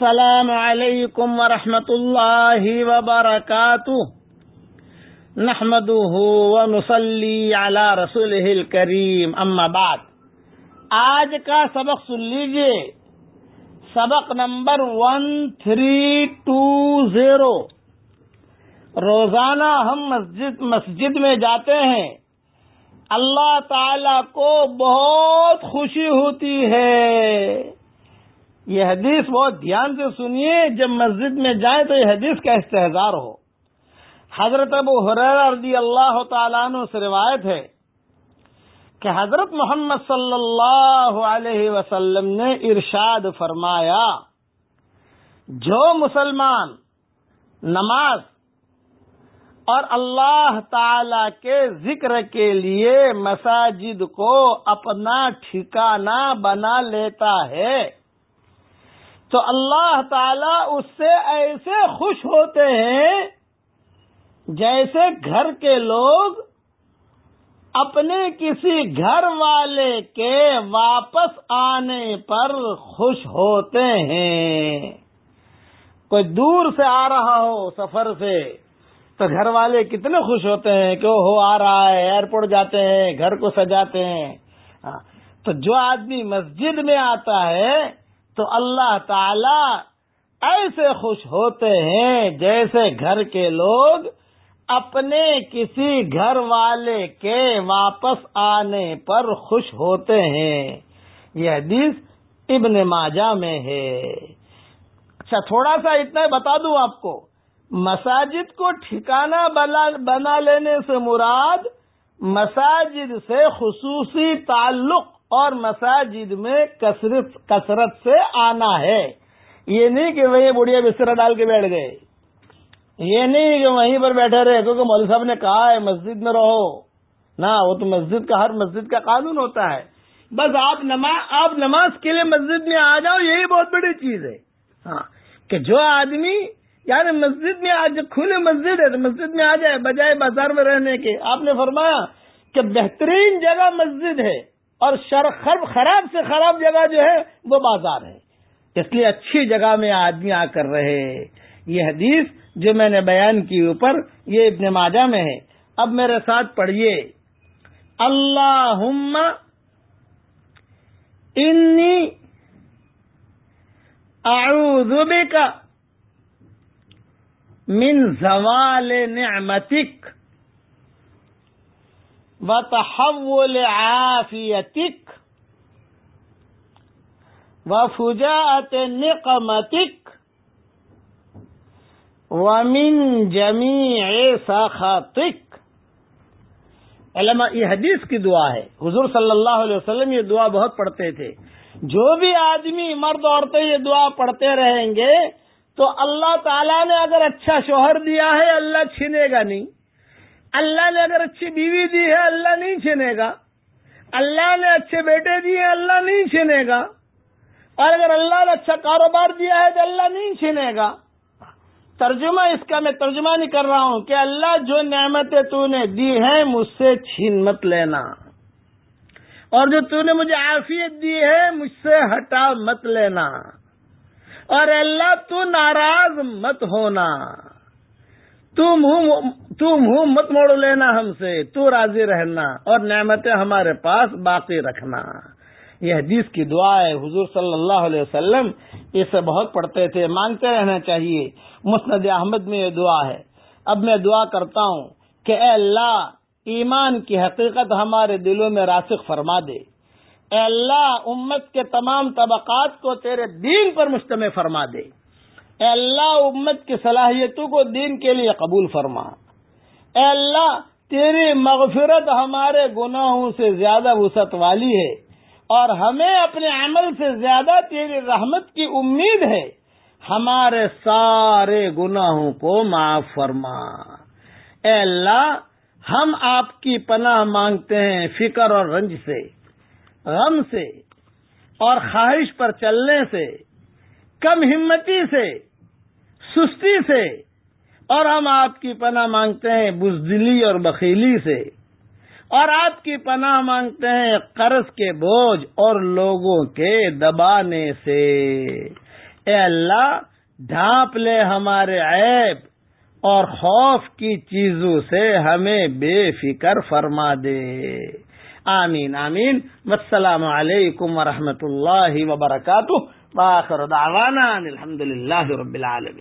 السلام علیکم ورحمۃ اللہ وبرکاتہ۔ نحمده ونصلي على رسوله الكريم اما بعد۔ آج کا سبق سن لیجیے۔ سبق number one three two zero روزانہ ہم مسجد مسجد میں جاتے ہیں۔ اللہ تعالی کو بہت خوشی ہوتی ہے۔ یہ حدیث بہت دھیان سے سنیے، جب مسجد میں جائیں تو یہ حدیث کا استحظار ہو۔ حضرت ابو حریر رضی اللہ تعالیٰ عنہ سے روایت ہے کہ حضرت محمد صلی اللہ علیہ وسلم نے ارشاد فرمایا، جو مسلمان نماز اور اللہ تعالی کے ذکر کے لیے مساجد کو اپنا ٹھکانہ بنا لیتا ہے تو اللہ تعالی اس سے ایسے خوش ہوتے ہیں جیسے گھر کے لوگ اپنے کسی گھر والے کے واپس آنے پر خوش ہوتے ہیں۔ کوئی دور سے آ رہا ہو سفر سے تو گھر والے کتنے خوش ہوتے ہیں کہ وہ ہو آ رہا ہے، ایئرپورٹ جاتے ہیں، گھر کو سجاتے ہیں۔ ہاں، تو جو آدمی مسجد میں آتا ہے تو اللہ تعالی ایسے خوش ہوتے ہیں جیسے گھر کے لوگ اپنے کسی گھر والے کے واپس آنے پر خوش ہوتے ہیں۔ یہ حدیث ابن ماجہ میں ہے۔ اچھا تھوڑا سا اتنا بتا دوں آپ کو۔ مساجد کو ٹھکانہ بنا لینے سے مراد مساجد سے خصوصی تعلق اور مساجد میں کثرت کثرت سے آنا ہے۔ یہ نہیں کہ وہی بڑھیا بستر ڈال کے بیٹھ گئے۔ یہ نہیں کہ وہیں پر بیٹھے رہے، کیونکہ مول صاحب نے کہا ہے، مسجد میں رہو۔ نہ، وہ تو مسجد کا، ہر مسجد کا قانون ہوتا ہے۔ بس آپ نماز آپ نماز کے لیے مسجد میں آ جاؤ، یہی بہت بڑی چیز ہے۔ ہاں کہ جو آدمی یعنی مسجد میں آج کھلے مسجد ہے، تو مسجد میں آ جائے، بجائے بازار میں رہنے کے۔ آپ نے فرمایا کہ بہترین جگہ مسجد ہے۔ اور خراب سے خراب جگہ جو ہے وہ بازار ہے۔ اس لیے اچھی جگہ میں آدمی آ کر رہے۔ یہ حدیث جو میں نے بیان کی اوپر، یہ ابن ماجہ میں ہے۔ اب میرے ساتھ پڑھیے۔ اللہ انی اعوذ کا من زوال نعمتک۔ وتحول عافيتك وفجاءة نقمتك ومن جميع سخطك علماء، یہ حدیث کی دعا ہے۔ حضور صلی اللہ علیہ وسلم یہ دعا بہت پڑھتے تھے۔ جو بھی آدمی مرد عورتیں یہ دعا پڑھتے رہیں گے تو اللہ تعالیٰ نے اگر اچھا شوہر دیا ہے، اللہ چھینے گا نہیں۔ اللہ نے اگر اچھی بیوی دی ہے، اللہ نہیں چھینے گا۔ اللہ نے اچھے بیٹے دیے اللہ نہیں چھینے گا۔ اور اگر اللہ نے اچھا کاروبار دیا ہے تو اللہ نہیں چھینے گا۔ ترجمہ اس کا میں ترجمہ نہیں کر رہا ہوں کہ اللہ جو نعمتیں تو نے دی ہیں، مجھ سے چھین مت لینا۔ اور جو تو نے مجھے عافیت دی ہے، مجھ سے ہٹا مت لینا۔ اور اللہ تو ناراض مت ہونا۔ تم تم ہوں مت موڑ لینا ہم سے، تو راضی رہنا اور نعمتیں ہمارے پاس باقی رکھنا۔ یہ حدیث کی دعا ہے، حضور صلی اللہ علیہ وسلم اسے بہت پڑھتے تھے، مانگتے رہنا چاہیے۔ مسند احمد میں یہ دعا ہے۔ اب میں دعا کرتا ہوں کہ اے اللہ، ایمان کی حقیقت ہمارے دلوں میں راسخ فرما دے۔ اے اللہ، امت کے تمام طبقات کو تیرے دین پر مشتمل فرما دے۔ اے اللہ، امت کی صلاحیتوں کو دین کے لیے قبول فرما۔ اے اللہ، تیری مغفرت ہمارے گناہوں سے زیادہ وسعت والی ہے اور ہمیں اپنے عمل سے زیادہ تیری رحمت کی امید ہے۔ ہمارے سارے گناہوں کو معاف فرما۔ اے اللہ، ہم آپ کی پناہ مانگتے ہیں فکر اور رنج سے، غم سے اور خواہش پر چلنے سے، کم ہمتی سے، سستی سے اور ہم آپ کی پناہ مانگتے ہیں بزدلی اور بخیلی سے اور آپ کی پناہ مانگتے ہیں قرض کے بوجھ اور لوگوں کے دبانے سے۔ اے اللہ، ڈھانپ لے ہمارے عیب اور خوف کی چیزوں سے ہمیں بے فکر فرما دے۔ آمین آمین۔ السلام علیکم ورحمۃ اللہ وبرکاتہ۔ باخر دعوانا الحمد للہ رب العالمین۔